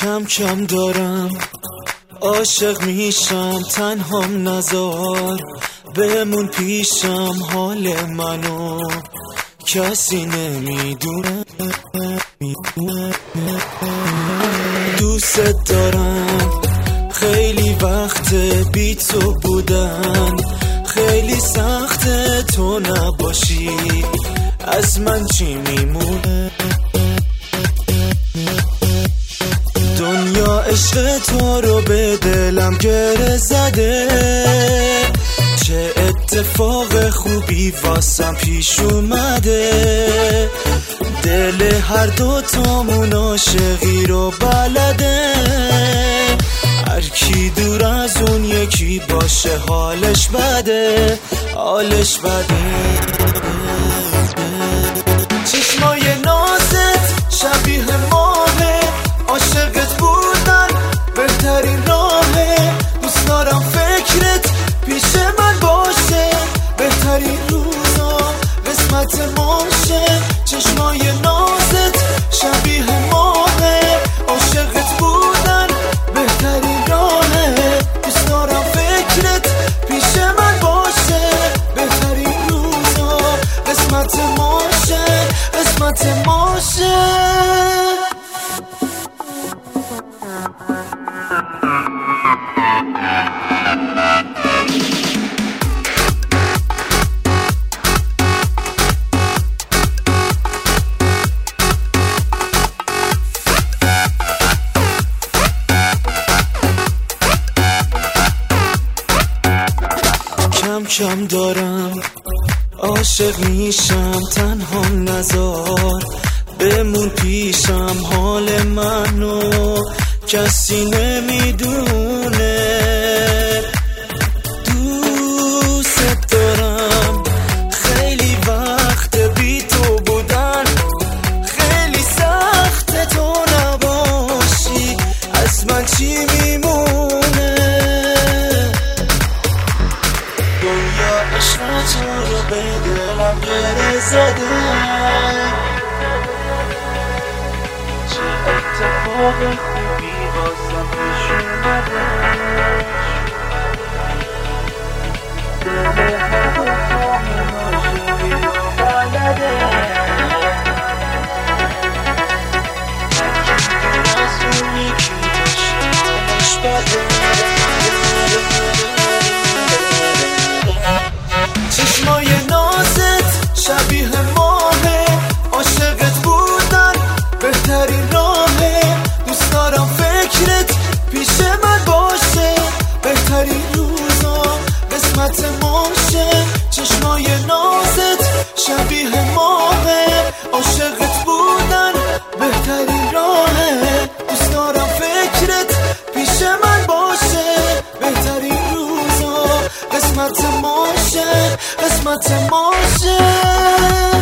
کم کم دارم. عاشق میشم تنهام نزار. بمون پیشم حال منو. کسی نمی‌دونه. دوست دارم. خیلی وقت بی تو بودن خیلی سخت تو نباشی. از من چی میمونه؟ تو رو به دلم گره زده. چه اتفاق خوبی واسم پیش اومده. دل هر دو تامون عاشقی رو بلده. هر کی دور از اون یکی باشه حالش بده. حالش بده. چشمای نازت کم کم دارم عاشق میشم تنها نزار. بمون پیشم حال منو کسی نمی‌دونه. عشق تو رو به دلم گره زده چه اتفاق خوبی واسم پیش اومده دل my emotion, that's my emotion.